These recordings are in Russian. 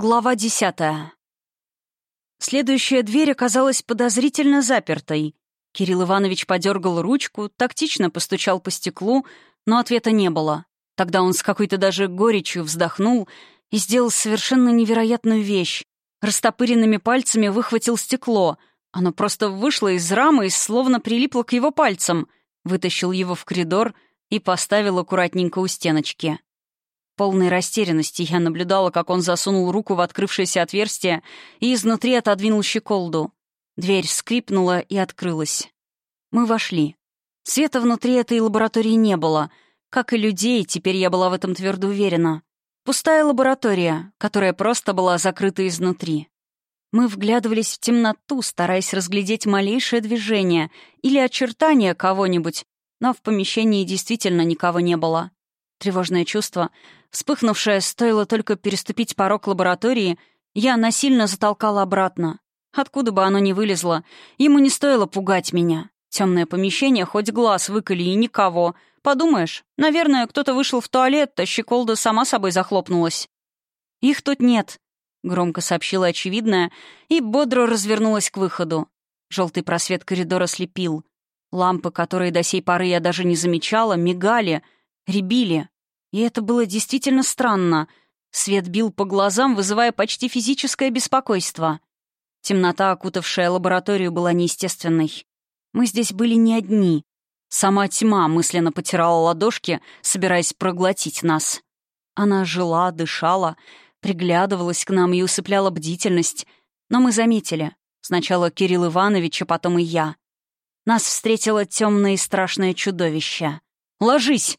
Глава десятая. Следующая дверь оказалась подозрительно запертой. Кирилл Иванович подергал ручку, тактично постучал по стеклу, но ответа не было. Тогда он с какой-то даже горечью вздохнул и сделал совершенно невероятную вещь. Растопыренными пальцами выхватил стекло. Оно просто вышло из рамы и словно прилипло к его пальцам. Вытащил его в коридор и поставил аккуратненько у стеночки полной растерянности я наблюдала, как он засунул руку в открывшееся отверстие и изнутри отодвинул щеколду. Дверь скрипнула и открылась. Мы вошли. Света внутри этой лаборатории не было. Как и людей, теперь я была в этом твердо уверена. Пустая лаборатория, которая просто была закрыта изнутри. Мы вглядывались в темноту, стараясь разглядеть малейшее движение или очертание кого-нибудь, но в помещении действительно никого не было. Тревожное чувство, вспыхнувшее, стоило только переступить порог лаборатории, я насильно затолкала обратно. Откуда бы оно ни вылезло, ему не стоило пугать меня. Темное помещение, хоть глаз выколи и никого. Подумаешь, наверное, кто-то вышел в туалет, а щеколда сама собой захлопнулась. «Их тут нет», — громко сообщила очевидное и бодро развернулась к выходу. Желтый просвет коридора слепил. Лампы, которые до сей поры я даже не замечала, мигали — Ребили. И это было действительно странно. Свет бил по глазам, вызывая почти физическое беспокойство. Темнота, окутавшая лабораторию, была неестественной. Мы здесь были не одни. Сама тьма мысленно потирала ладошки, собираясь проглотить нас. Она жила, дышала, приглядывалась к нам и усыпляла бдительность. Но мы заметили. Сначала Кирилл Иванович, а потом и я. Нас встретило темное и страшное чудовище. «Ложись!»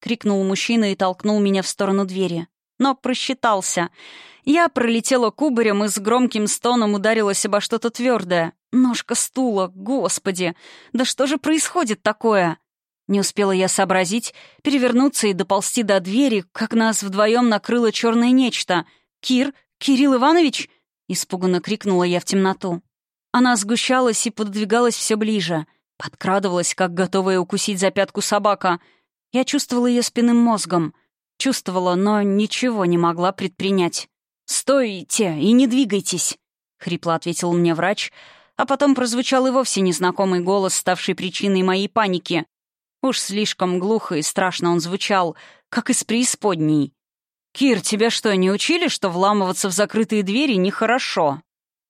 крикнул мужчина и толкнул меня в сторону двери. Но просчитался. Я пролетела кубарем и с громким стоном ударилась обо что-то твердое. Ножка стула, господи! Да что же происходит такое? Не успела я сообразить, перевернуться и доползти до двери, как нас вдвоем накрыло черное нечто. «Кир? Кирилл Иванович?» — испуганно крикнула я в темноту. Она сгущалась и пододвигалась все ближе. Подкрадывалась, как готовая укусить за пятку собака — я чувствовала ее спинным мозгом. Чувствовала, но ничего не могла предпринять. «Стойте и не двигайтесь!» — хрипло ответил мне врач, а потом прозвучал и вовсе незнакомый голос, ставший причиной моей паники. Уж слишком глухо и страшно он звучал, как из преисподней. «Кир, тебя что, не учили, что вламываться в закрытые двери нехорошо?»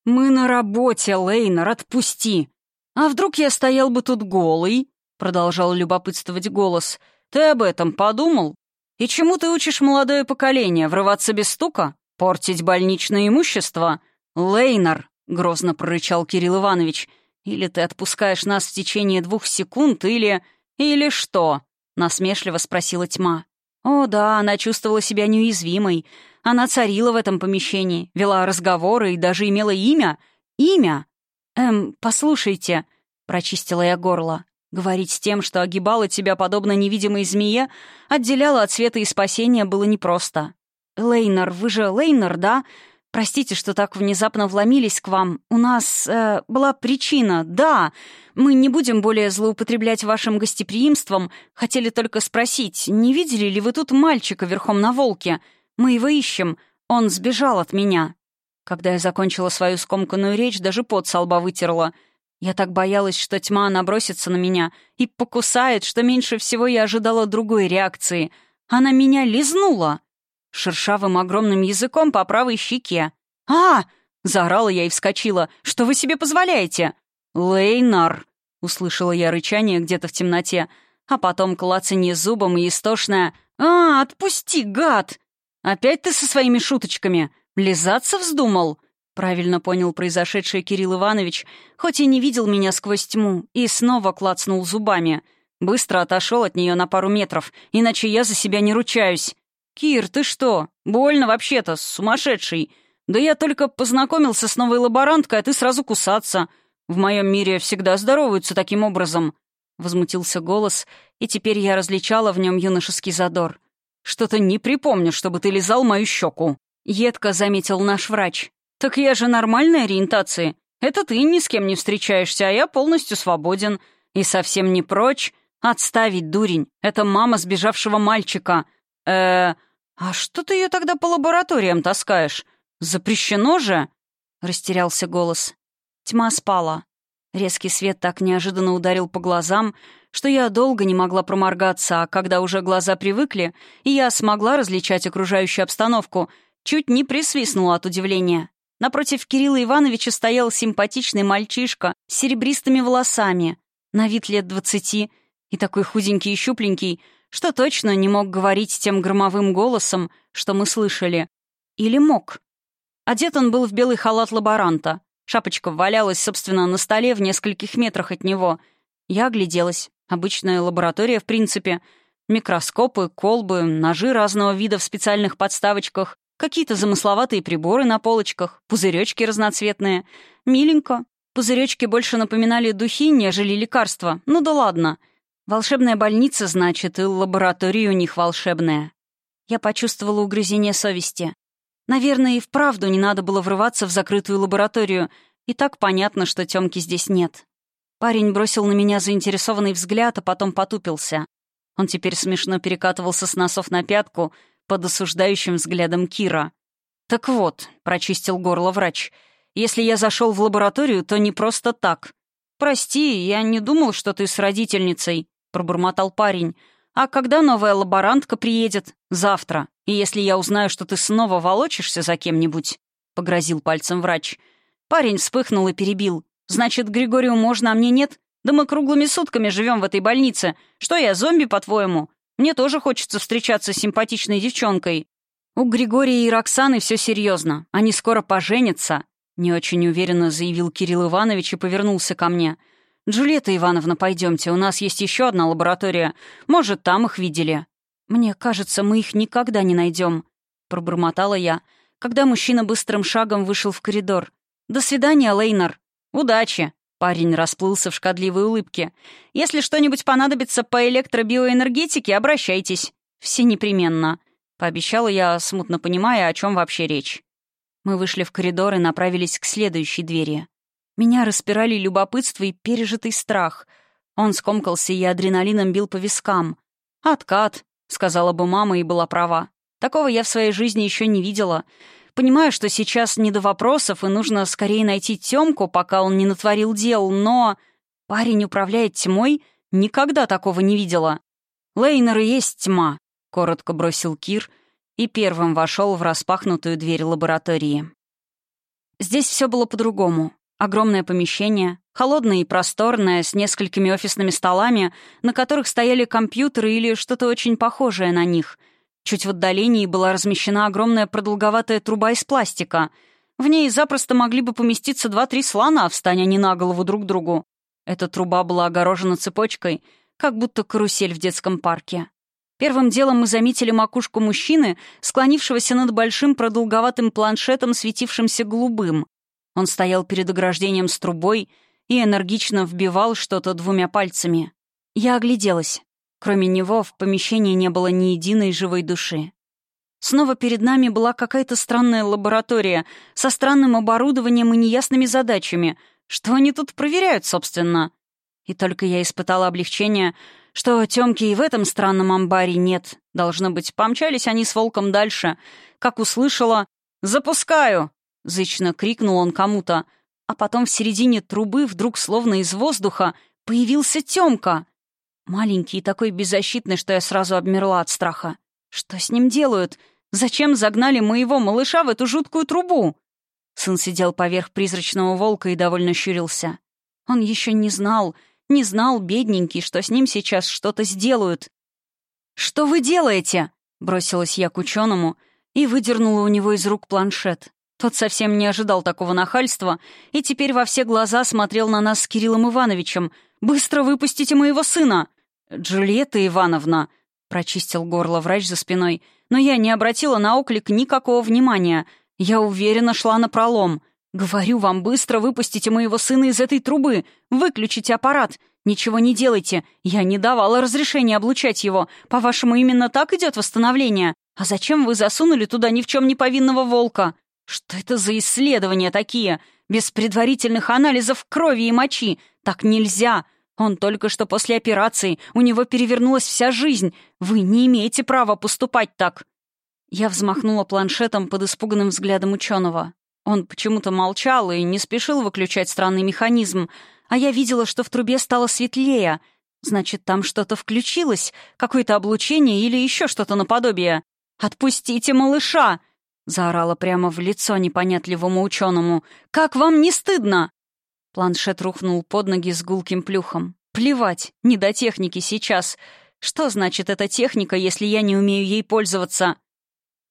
«Мы на работе, Лейнер, отпусти!» «А вдруг я стоял бы тут голый?» — продолжал любопытствовать голос — ты об этом подумал? И чему ты учишь молодое поколение? Врываться без стука? Портить больничное имущество? Лейнер, грозно прорычал Кирилл Иванович, или ты отпускаешь нас в течение двух секунд, или... Или что? Насмешливо спросила тьма. О, да, она чувствовала себя неуязвимой. Она царила в этом помещении, вела разговоры и даже имела имя. Имя! «Эм, послушайте», — прочистила я горло. Говорить с тем, что огибала тебя, подобно невидимой змее, отделяла от света и спасения было непросто. «Лейнер, вы же Лейнер, да? Простите, что так внезапно вломились к вам. У нас э, была причина, да. Мы не будем более злоупотреблять вашим гостеприимством. Хотели только спросить, не видели ли вы тут мальчика верхом на волке? Мы его ищем. Он сбежал от меня». Когда я закончила свою скомканную речь, даже пот со лба вытерла — я так боялась, что тьма набросится на меня и покусает, что меньше всего я ожидала другой реакции. Она меня лизнула шершавым огромным языком по правой щеке. «А!» — заорала я и вскочила. «Что вы себе позволяете?» «Лейнар!» — услышала я рычание где-то в темноте, а потом клацанье зубом и истошное «А, отпусти, гад!» «Опять ты со своими шуточками! Лизаться вздумал!» Правильно понял произошедшее Кирилл Иванович, хоть и не видел меня сквозь тьму, и снова клацнул зубами. Быстро отошел от нее на пару метров, иначе я за себя не ручаюсь. «Кир, ты что? Больно вообще-то, сумасшедший. Да я только познакомился с новой лаборанткой, а ты сразу кусаться. В моем мире всегда здороваются таким образом». Возмутился голос, и теперь я различала в нем юношеский задор. «Что-то не припомню, чтобы ты лизал мою щеку», — едко заметил наш врач. «Так я же нормальной ориентации. Это ты ни с кем не встречаешься, а я полностью свободен. И совсем не прочь. Отставить, дурень. Это мама сбежавшего мальчика. э «А что ты ее тогда по лабораториям таскаешь? Запрещено же?» — растерялся голос. Тьма спала. Резкий свет так неожиданно ударил по глазам, что я долго не могла проморгаться, а когда уже глаза привыкли, и я смогла различать окружающую обстановку, чуть не присвистнула от удивления. Напротив Кирилла Ивановича стоял симпатичный мальчишка с серебристыми волосами, на вид лет двадцати, и такой худенький и щупленький, что точно не мог говорить тем громовым голосом, что мы слышали. Или мог. Одет он был в белый халат лаборанта. Шапочка валялась, собственно, на столе в нескольких метрах от него. Я огляделась. Обычная лаборатория, в принципе. Микроскопы, колбы, ножи разного вида в специальных подставочках, Какие-то замысловатые приборы на полочках, пузыречки разноцветные. Миленько. Пузыречки больше напоминали духи, нежели лекарства. Ну да ладно. Волшебная больница, значит, и лаборатория у них волшебная. Я почувствовала угрызение совести. Наверное, и вправду не надо было врываться в закрытую лабораторию. И так понятно, что Тёмки здесь нет. Парень бросил на меня заинтересованный взгляд, а потом потупился. Он теперь смешно перекатывался с носов на пятку — под осуждающим взглядом Кира. «Так вот», — прочистил горло врач, — «если я зашел в лабораторию, то не просто так». «Прости, я не думал, что ты с родительницей», — пробормотал парень. «А когда новая лаборантка приедет?» «Завтра. И если я узнаю, что ты снова волочишься за кем-нибудь», — погрозил пальцем врач. Парень вспыхнул и перебил. «Значит, Григорию можно, а мне нет? Да мы круглыми сутками живем в этой больнице. Что я, зомби, по-твоему? Мне тоже хочется встречаться с симпатичной девчонкой. У Григория и Роксаны все серьезно. Они скоро поженятся», — не очень уверенно заявил Кирилл Иванович и повернулся ко мне. «Джульетта Ивановна, пойдемте, у нас есть еще одна лаборатория. Может, там их видели». «Мне кажется, мы их никогда не найдем», — пробормотала я, когда мужчина быстрым шагом вышел в коридор. «До свидания, Лейнер. Удачи!» Парень расплылся в шкодливой улыбке. «Если что-нибудь понадобится по электробиоэнергетике, обращайтесь. Все непременно», — пообещала я, смутно понимая, о чем вообще речь. Мы вышли в коридор и направились к следующей двери. Меня распирали любопытство и пережитый страх. Он скомкался и адреналином бил по вискам. «Откат», — сказала бы мама и была права. «Такого я в своей жизни еще не видела». Понимаю, что сейчас не до вопросов, и нужно скорее найти Тёмку, пока он не натворил дел, но... Парень управляет тьмой? Никогда такого не видела. Лейнеры есть тьма», — коротко бросил Кир и первым вошел в распахнутую дверь лаборатории. Здесь все было по-другому. Огромное помещение, холодное и просторное, с несколькими офисными столами, на которых стояли компьютеры или что-то очень похожее на них — Чуть в отдалении была размещена огромная продолговатая труба из пластика. В ней запросто могли бы поместиться два-три слона, встаня они на голову друг другу. Эта труба была огорожена цепочкой, как будто карусель в детском парке. Первым делом мы заметили макушку мужчины, склонившегося над большим продолговатым планшетом, светившимся голубым. Он стоял перед ограждением с трубой и энергично вбивал что-то двумя пальцами. Я огляделась. Кроме него в помещении не было ни единой живой души. Снова перед нами была какая-то странная лаборатория со странным оборудованием и неясными задачами. Что они тут проверяют, собственно? И только я испытала облегчение, что Тёмки и в этом странном амбаре нет. Должно быть, помчались они с волком дальше. Как услышала «Запускаю!» — зычно крикнул он кому-то. А потом в середине трубы вдруг словно из воздуха появился Тёмка. Маленький такой беззащитный, что я сразу обмерла от страха. Что с ним делают? Зачем загнали моего малыша в эту жуткую трубу? Сын сидел поверх призрачного волка и довольно щурился. Он еще не знал, не знал, бедненький, что с ним сейчас что-то сделают. «Что вы делаете?» — бросилась я к ученому и выдернула у него из рук планшет. Тот совсем не ожидал такого нахальства и теперь во все глаза смотрел на нас с Кириллом Ивановичем — Быстро выпустите моего сына!» «Джульетта Ивановна!» — прочистил горло врач за спиной. «Но я не обратила на оклик никакого внимания. Я уверенно шла на пролом. Говорю вам, быстро выпустите моего сына из этой трубы! Выключите аппарат! Ничего не делайте! Я не давала разрешения облучать его! По-вашему, именно так идет восстановление? А зачем вы засунули туда ни в чем не повинного волка? Что это за исследования такие? Без предварительных анализов крови и мочи! Так нельзя! Он только что после операции, у него перевернулась вся жизнь. Вы не имеете права поступать так». Я взмахнула планшетом под испуганным взглядом ученого. Он почему-то молчал и не спешил выключать странный механизм, а я видела, что в трубе стало светлее. Значит, там что-то включилось, какое-то облучение или еще что-то наподобие. «Отпустите малыша!» — Заорала прямо в лицо непонятливому ученому. «Как вам не стыдно?» Планшет рухнул под ноги с гулким плюхом. «Плевать, не до техники сейчас. Что значит эта техника, если я не умею ей пользоваться?»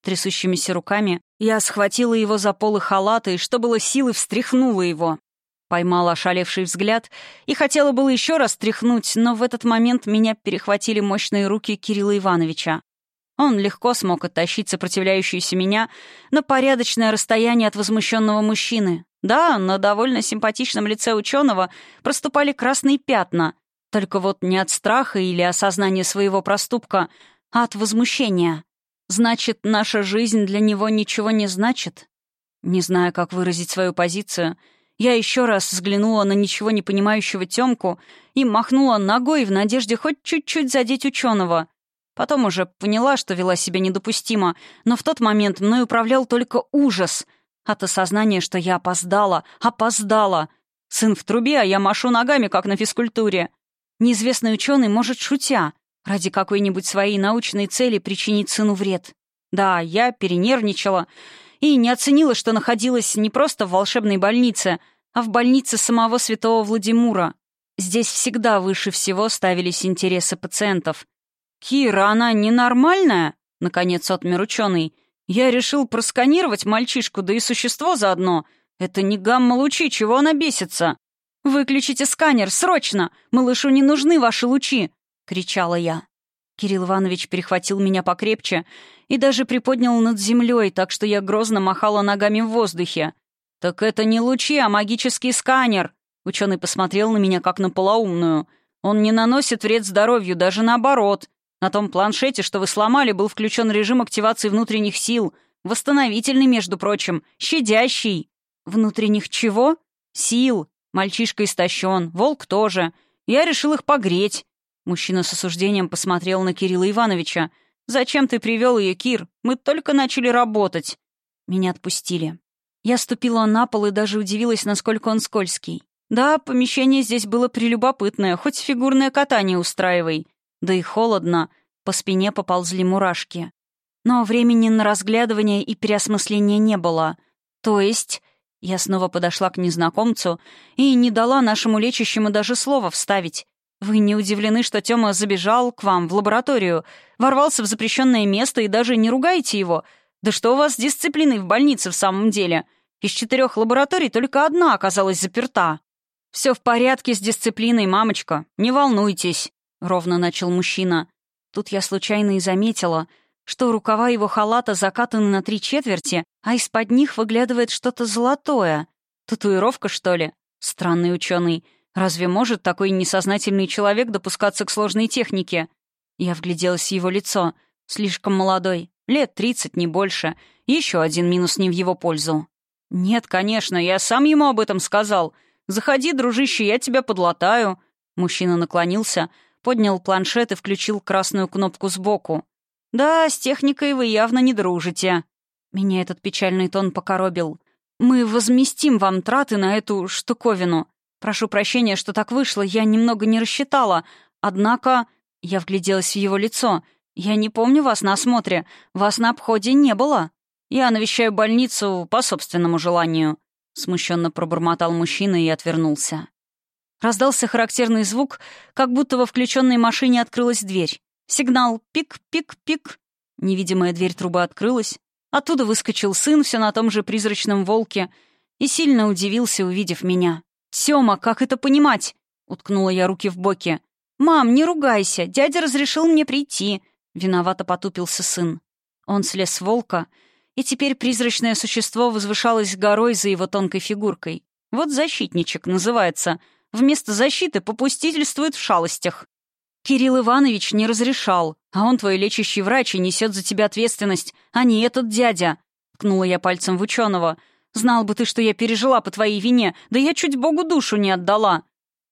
Трясущимися руками я схватила его за полы халата и, что было силы, встряхнула его. Поймала ошалевший взгляд и хотела было еще раз тряхнуть, но в этот момент меня перехватили мощные руки Кирилла Ивановича. Он легко смог оттащить сопротивляющуюся меня на порядочное расстояние от возмущенного мужчины. Да, на довольно симпатичном лице ученого проступали красные пятна. Только вот не от страха или осознания своего проступка, а от возмущения. Значит, наша жизнь для него ничего не значит? Не знаю, как выразить свою позицию. Я еще раз взглянула на ничего не понимающего Тёмку и махнула ногой в надежде хоть чуть-чуть задеть ученого — Потом уже поняла, что вела себя недопустимо, но в тот момент мной управлял только ужас от осознания, что я опоздала, опоздала. Сын в трубе, а я машу ногами, как на физкультуре. Неизвестный ученый может, шутя, ради какой-нибудь своей научной цели причинить сыну вред. Да, я перенервничала и не оценила, что находилась не просто в волшебной больнице, а в больнице самого святого Владимира. Здесь всегда выше всего ставились интересы пациентов — «Кира, она ненормальная?» — наконец отмер ученый. «Я решил просканировать мальчишку, да и существо заодно. Это не гамма-лучи, чего она бесится?» «Выключите сканер, срочно! Малышу не нужны ваши лучи!» — кричала я. Кирилл Иванович перехватил меня покрепче и даже приподнял над землей, так что я грозно махала ногами в воздухе. «Так это не лучи, а магический сканер!» Ученый посмотрел на меня как на полоумную. «Он не наносит вред здоровью, даже наоборот. На том планшете, что вы сломали, был включен режим активации внутренних сил. Восстановительный, между прочим. Щадящий. Внутренних чего? Сил. Мальчишка истощен. Волк тоже. Я решил их погреть. Мужчина с осуждением посмотрел на Кирилла Ивановича. «Зачем ты привел ее, Кир? Мы только начали работать». Меня отпустили. Я ступила на пол и даже удивилась, насколько он скользкий. Да, помещение здесь было прелюбопытное, хоть фигурное катание устраивай да и холодно, по спине поползли мурашки. Но времени на разглядывание и переосмысление не было. То есть я снова подошла к незнакомцу и не дала нашему лечащему даже слова вставить. «Вы не удивлены, что Тёма забежал к вам в лабораторию, ворвался в запрещенное место и даже не ругаете его? Да что у вас с дисциплиной в больнице в самом деле? Из четырех лабораторий только одна оказалась заперта». «Все в порядке с дисциплиной, мамочка, не волнуйтесь», — ровно начал мужчина. Тут я случайно и заметила, что рукава его халата закатаны на три четверти, а из-под них выглядывает что-то золотое. Татуировка, что ли? Странный ученый. Разве может такой несознательный человек допускаться к сложной технике? Я вгляделась в его лицо. Слишком молодой. Лет тридцать, не больше. Еще один минус не в его пользу. «Нет, конечно, я сам ему об этом сказал. Заходи, дружище, я тебя подлатаю». Мужчина наклонился, поднял планшет и включил красную кнопку сбоку. «Да, с техникой вы явно не дружите». Меня этот печальный тон покоробил. «Мы возместим вам траты на эту штуковину. Прошу прощения, что так вышло, я немного не рассчитала. Однако...» Я вгляделась в его лицо. «Я не помню вас на осмотре. Вас на обходе не было. Я навещаю больницу по собственному желанию», — смущенно пробормотал мужчина и отвернулся. Раздался характерный звук, как будто во включенной машине открылась дверь. Сигнал «пик-пик-пик». Невидимая дверь трубы открылась. Оттуда выскочил сын все на том же призрачном волке и сильно удивился, увидев меня. «Тема, как это понимать?» — уткнула я руки в боки. «Мам, не ругайся, дядя разрешил мне прийти», — виновато потупился сын. Он слез с волка, и теперь призрачное существо возвышалось горой за его тонкой фигуркой. «Вот защитничек называется», — вместо защиты попустительствует в шалостях. Кирилл Иванович не разрешал, а он твой лечащий врач и несет за тебя ответственность, а не этот дядя. Ткнула я пальцем в ученого. Знал бы ты, что я пережила по твоей вине, да я чуть богу душу не отдала.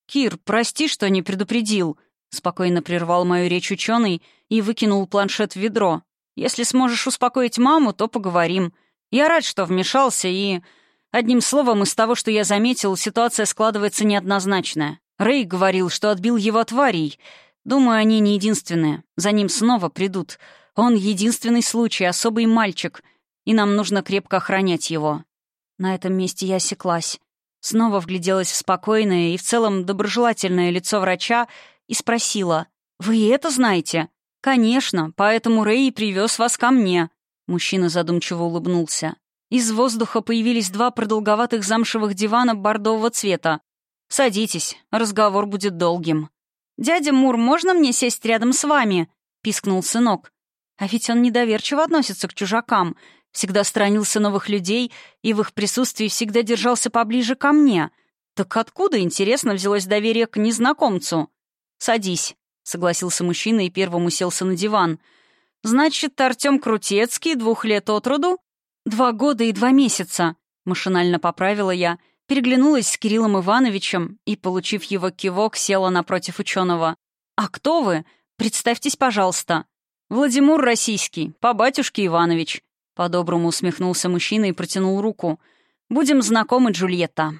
Кир, прости, что не предупредил. Спокойно прервал мою речь ученый и выкинул планшет в ведро. Если сможешь успокоить маму, то поговорим. Я рад, что вмешался и Одним словом, из того, что я заметил, ситуация складывается неоднозначная. Рэй говорил, что отбил его тварей. Думаю, они не единственные. За ним снова придут. Он единственный случай, особый мальчик, и нам нужно крепко охранять его. На этом месте я осеклась. Снова вгляделась в спокойное и в целом доброжелательное лицо врача и спросила. «Вы это знаете?» «Конечно, поэтому Рэй привез вас ко мне», — мужчина задумчиво улыбнулся. Из воздуха появились два продолговатых замшевых дивана бордового цвета. «Садитесь, разговор будет долгим». «Дядя Мур, можно мне сесть рядом с вами?» — пискнул сынок. А ведь он недоверчиво относится к чужакам, всегда странился новых людей и в их присутствии всегда держался поближе ко мне. Так откуда, интересно, взялось доверие к незнакомцу? «Садись», — согласился мужчина и первым уселся на диван. «Значит, Артем Крутецкий, двух лет от роду, «Два года и два месяца», — машинально поправила я, переглянулась с Кириллом Ивановичем и, получив его кивок, села напротив ученого. «А кто вы? Представьтесь, пожалуйста». «Владимир Российский, по батюшке Иванович», — по-доброму усмехнулся мужчина и протянул руку. «Будем знакомы, Джульетта».